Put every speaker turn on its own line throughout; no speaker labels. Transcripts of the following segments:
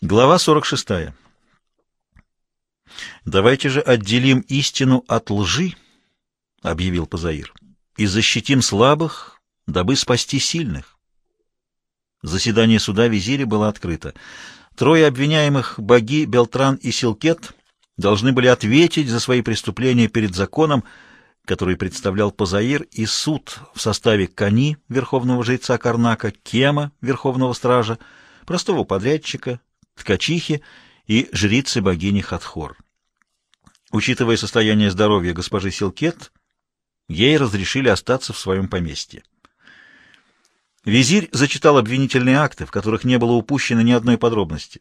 Глава 46. «Давайте же отделим истину от лжи», — объявил Пазаир, — «и защитим слабых, дабы спасти сильных». Заседание суда визиря было открыто. Трое обвиняемых, Баги, Белтран и Силкет, должны были ответить за свои преступления перед законом, который представлял Пазаир, и суд в составе Кани, верховного жреца Карнака, Кема, верховного стража, простого подрядчика, ткачихи и жрицы богини Хатхор. Учитывая состояние здоровья госпожи Силкет, ей разрешили остаться в своем поместье. Визирь зачитал обвинительные акты, в которых не было упущено ни одной подробности.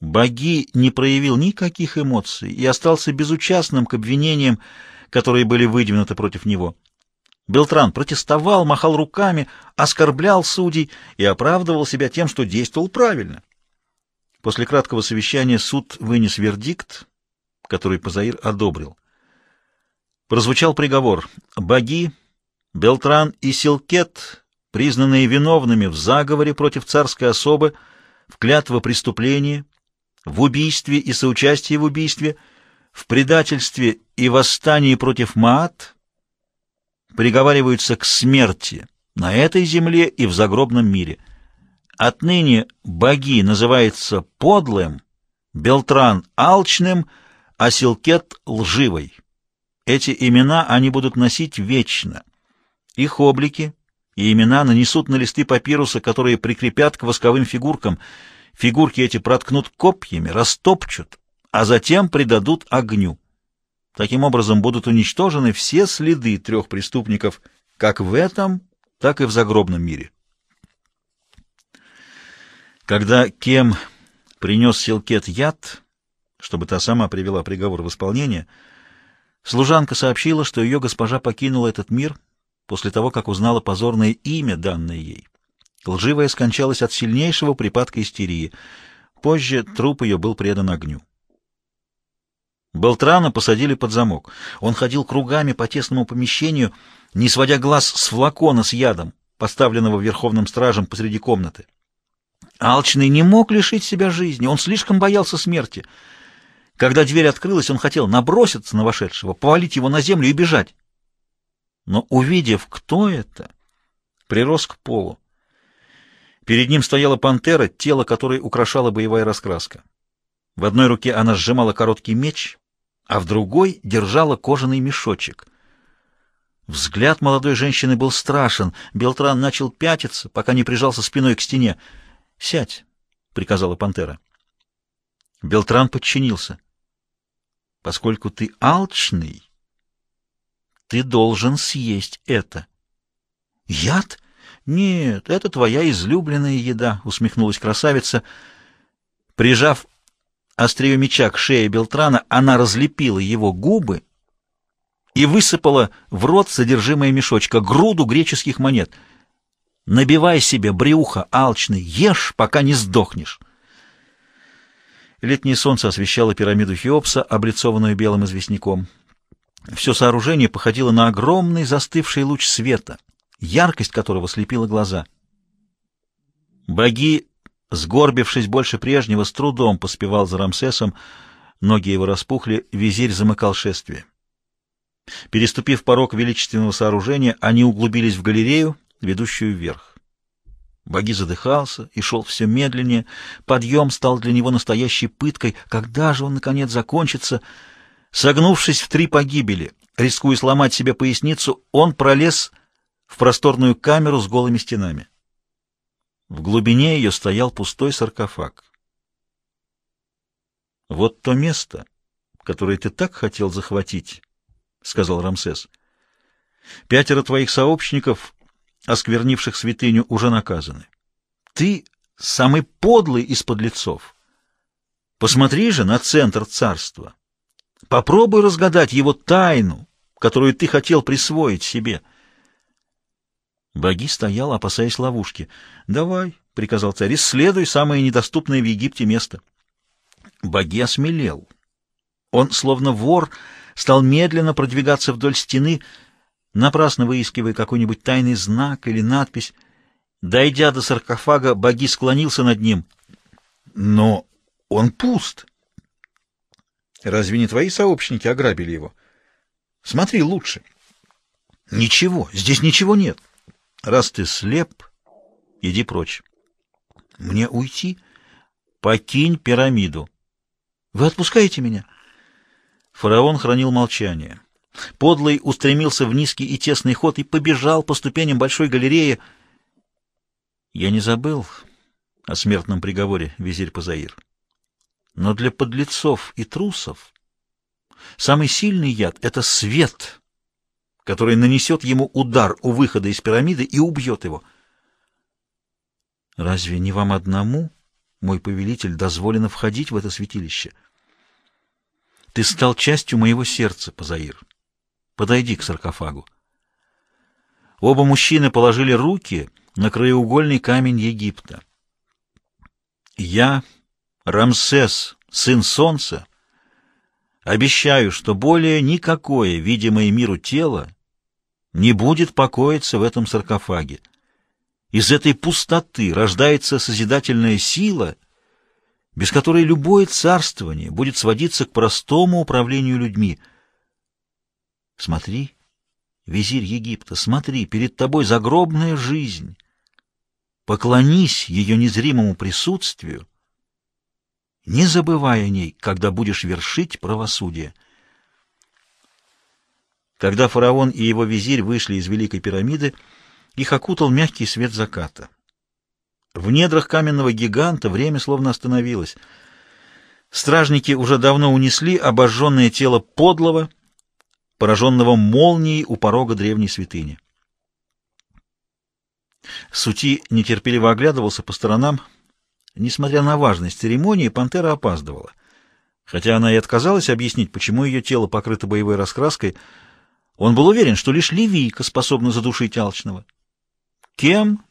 Боги не проявил никаких эмоций и остался безучастным к обвинениям, которые были выдвинуты против него. Белтран протестовал, махал руками, оскорблял судей и оправдывал себя тем, что действовал правильно. После краткого совещания суд вынес вердикт, который Пазаир одобрил. Прозвучал приговор. Баги, Белтран и Силкет, признанные виновными в заговоре против царской особы, в клятвопреступлении, в убийстве и соучастии в убийстве, в предательстве и восстании против Маат, приговариваются к смерти на этой земле и в загробном мире — Отныне боги называется подлым, Белтран — алчным, а Силкет — лживой. Эти имена они будут носить вечно. Их облики и имена нанесут на листы папируса, которые прикрепят к восковым фигуркам. Фигурки эти проткнут копьями, растопчут, а затем придадут огню. Таким образом будут уничтожены все следы трех преступников как в этом, так и в загробном мире. Когда Кем принес Силкет яд, чтобы та сама привела приговор в исполнение, служанка сообщила, что ее госпожа покинула этот мир после того, как узнала позорное имя, данное ей. Лживая скончалась от сильнейшего припадка истерии. Позже труп ее был предан огню. Белтрана посадили под замок. Он ходил кругами по тесному помещению, не сводя глаз с флакона с ядом, поставленного верховным стражем посреди комнаты. Алчный не мог лишить себя жизни, он слишком боялся смерти. Когда дверь открылась, он хотел наброситься на вошедшего, повалить его на землю и бежать. Но, увидев, кто это, прирос к полу. Перед ним стояла пантера, тело которой украшала боевая раскраска. В одной руке она сжимала короткий меч, а в другой держала кожаный мешочек. Взгляд молодой женщины был страшен. Белтран начал пятиться, пока не прижался спиной к стене. — Сядь, — приказала пантера. Белтран подчинился. — Поскольку ты алчный, ты должен съесть это. — Яд? Нет, это твоя излюбленная еда, — усмехнулась красавица. Прижав острие меча к шее Белтрана, она разлепила его губы и высыпала в рот содержимое мешочка, груду греческих монет — Набивай себе брюхо, алчный, ешь, пока не сдохнешь. Летнее солнце освещало пирамиду Хеопса, облицованную белым известняком. Все сооружение походило на огромный застывший луч света, яркость которого слепила глаза. Боги, сгорбившись больше прежнего, с трудом поспевал за Рамсесом, ноги его распухли, визирь замыкал шествие. Переступив порог величественного сооружения, они углубились в галерею, ведущую вверх. Боги задыхался и шел все медленнее. Подъем стал для него настоящей пыткой. Когда же он, наконец, закончится? Согнувшись в три погибели, рискуя сломать себе поясницу, он пролез в просторную камеру с голыми стенами. В глубине ее стоял пустой саркофаг. «Вот то место, которое ты так хотел захватить», — сказал Рамсес. «Пятеро твоих сообщников осквернивших святыню, уже наказаны. Ты самый подлый из подлецов. Посмотри же на центр царства. Попробуй разгадать его тайну, которую ты хотел присвоить себе. Боги стоял, опасаясь ловушки. «Давай», — приказал царь, — «исследуй самое недоступное в Египте место». Боги осмелел. Он, словно вор, стал медленно продвигаться вдоль стены, — напрасно выискивая какой-нибудь тайный знак или надпись. Дойдя до саркофага, боги склонился над ним. Но он пуст. Разве не твои сообщники ограбили его? Смотри лучше. Ничего, здесь ничего нет. Раз ты слеп, иди прочь. Мне уйти? Покинь пирамиду. Вы отпускаете меня? Фараон хранил молчание. Подлый устремился в низкий и тесный ход и побежал по ступеням большой галереи. Я не забыл о смертном приговоре, визирь Пазаир. Но для подлецов и трусов самый сильный яд — это свет, который нанесет ему удар у выхода из пирамиды и убьет его. Разве не вам одному, мой повелитель, дозволено входить в это святилище? Ты стал частью моего сердца, Пазаир. Подойди к саркофагу. Оба мужчины положили руки на краеугольный камень Египта. Я, Рамсес, сын солнца, обещаю, что более никакое видимое миру тело не будет покоиться в этом саркофаге. Из этой пустоты рождается созидательная сила, без которой любое царствование будет сводиться к простому управлению людьми. Смотри, визирь Египта, смотри, перед тобой загробная жизнь. Поклонись ее незримому присутствию, не забывай о ней, когда будешь вершить правосудие. Когда фараон и его визирь вышли из Великой пирамиды, их окутал мягкий свет заката. В недрах каменного гиганта время словно остановилось. Стражники уже давно унесли обожженное тело подлого, пораженного молнией у порога древней святыни. Сути нетерпеливо оглядывался по сторонам. Несмотря на важность церемонии, пантера опаздывала. Хотя она и отказалась объяснить, почему ее тело покрыто боевой раскраской, он был уверен, что лишь Ливийка способна задушить Алчного. Кем,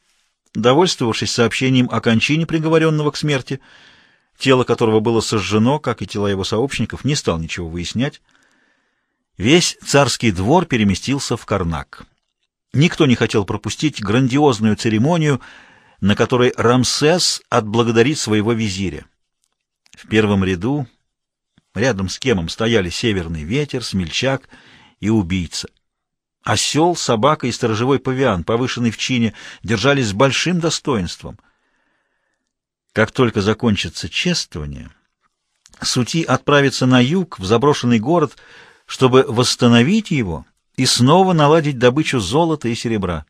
довольствовавшись сообщением о кончине приговоренного к смерти, тело которого было сожжено, как и тела его сообщников, не стал ничего выяснять, весь царский двор переместился в Карнак. Никто не хотел пропустить грандиозную церемонию, на которой Рамсес отблагодарит своего визиря. В первом ряду, рядом с кемом, стояли северный ветер, смельчак и убийца. Осел, собака и сторожевой павиан, повышенный в чине, держались с большим достоинством. Как только закончится чествование, Сути отправится на юг, в заброшенный город, чтобы восстановить его и снова наладить добычу золота и серебра.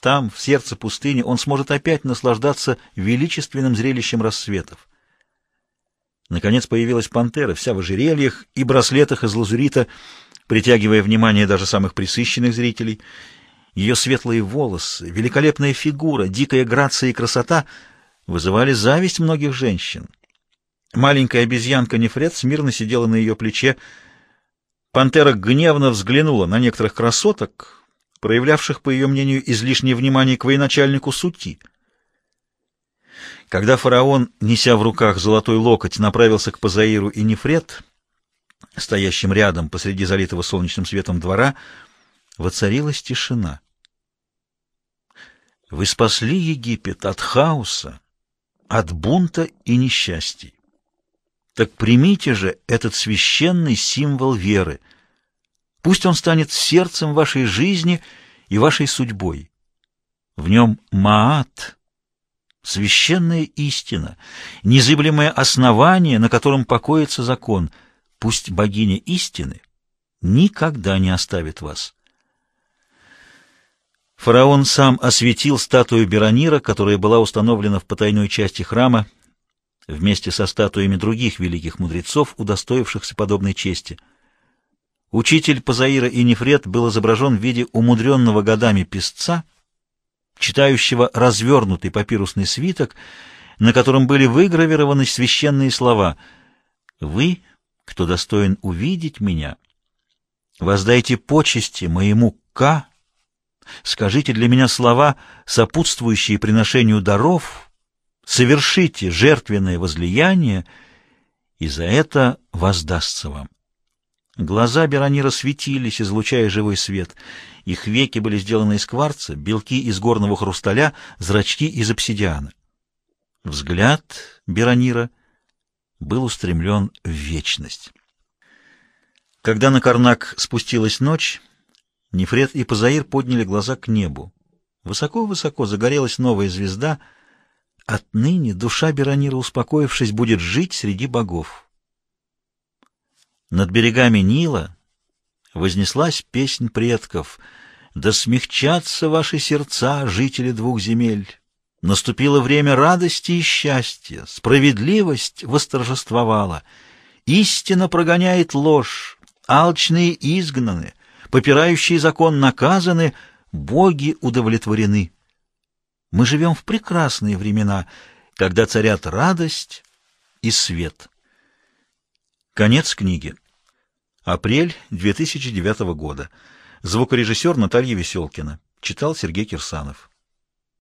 Там, в сердце пустыни, он сможет опять наслаждаться величественным зрелищем рассветов. Наконец появилась пантера, вся в ожерельях и браслетах из лазурита, притягивая внимание даже самых присыщенных зрителей. Ее светлые волосы, великолепная фигура, дикая грация и красота вызывали зависть многих женщин. Маленькая обезьянка Нефред смирно сидела на ее плече, Пантера гневно взглянула на некоторых красоток, проявлявших, по ее мнению, излишнее внимание к военачальнику Сути. Когда фараон, неся в руках золотой локоть, направился к Пазаиру и Нефред, стоящим рядом посреди залитого солнечным светом двора, воцарилась тишина. Вы спасли Египет от хаоса, от бунта и несчастий. Так примите же этот священный символ веры. Пусть он станет сердцем вашей жизни и вашей судьбой. В нем Маат, священная истина, незыблемое основание, на котором покоится закон. Пусть богиня истины никогда не оставит вас. Фараон сам осветил статую Беронира, которая была установлена в потайной части храма, вместе со статуями других великих мудрецов, удостоившихся подобной чести. Учитель Пазаира и Нефред был изображен в виде умудренного годами песца, читающего развернутый папирусный свиток, на котором были выгравированы священные слова «Вы, кто достоин увидеть меня, воздайте почести моему Ка, скажите для меня слова, сопутствующие приношению даров» совершите жертвенное возлияние, и за это воздастся вам. Глаза Беронира светились, излучая живой свет. Их веки были сделаны из кварца, белки из горного хрусталя, зрачки из обсидиана. Взгляд Беронира был устремлен в вечность. Когда на Карнак спустилась ночь, Нефред и Пазаир подняли глаза к небу. Высоко-высоко загорелась новая звезда. Отныне душа Беронира, успокоившись, будет жить среди богов. Над берегами Нила вознеслась песнь предков «Да смягчатся ваши сердца, жители двух земель! Наступило время радости и счастья, справедливость восторжествовала, истина прогоняет ложь, алчные изгнаны, попирающие закон наказаны, боги удовлетворены. Мы живем в прекрасные времена, когда царят радость и свет. Конец книги. Апрель 2009 года. Звукорежиссер Наталья Веселкина. Читал Сергей Кирсанов.